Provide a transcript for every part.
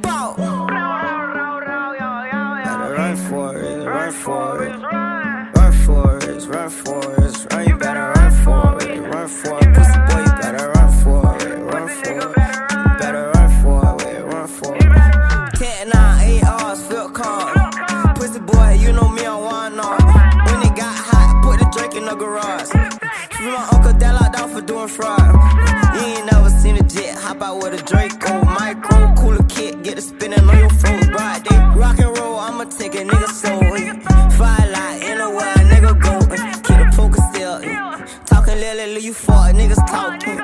Bow. Better run for it, run for it. Run for it, run for it. Run, you better run for it, run for it. Pussy boy, you better run for it, run for it. You better run for it, run for it. 10, 9, 8 hours, feel calm. Pussy boy, you know me, I want on. When it got hot, put the drink in the garage. Free my uncle that locked down for doing fraud. You ain't never seen a jet hop out with a Draco. It spinning on your phone. Right, they rock and roll, I'ma take a nigga soul. Fire light, anywhere a nigga go. Keep the poker still. eh. Talking lily, you fuck, niggas talking.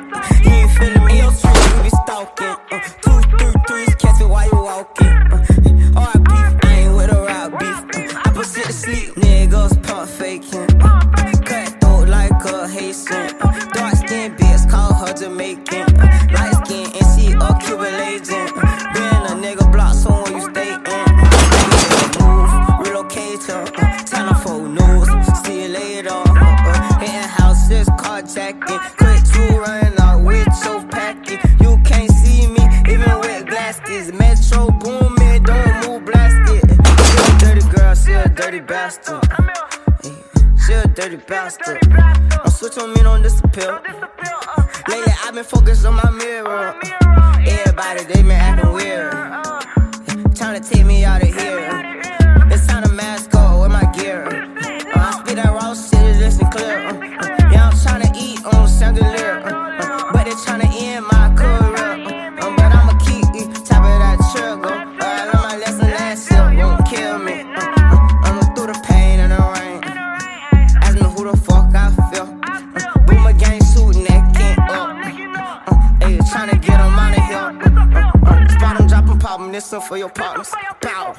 You ain't feeling me, your truth, you be stalking. Uh, two, three, threes, catch it while you walking. Uh, RIP, I ain't with a rap beef. Uh, I put shit to sleep, niggas pump faking. Telephone news. See you later. Uh, uh, hitting houses, carjacking. Quick two running out with your packing. You can't see me, even with glasses. Metro Boomin, don't move blasted. She dirty girl, she a dirty bastard. She a dirty bastard. I'm switch on me, don't disappear. Lately, I've been focused on my mirror. Everybody, they been acting weird. Trying to take me out This one for your partners. Pow.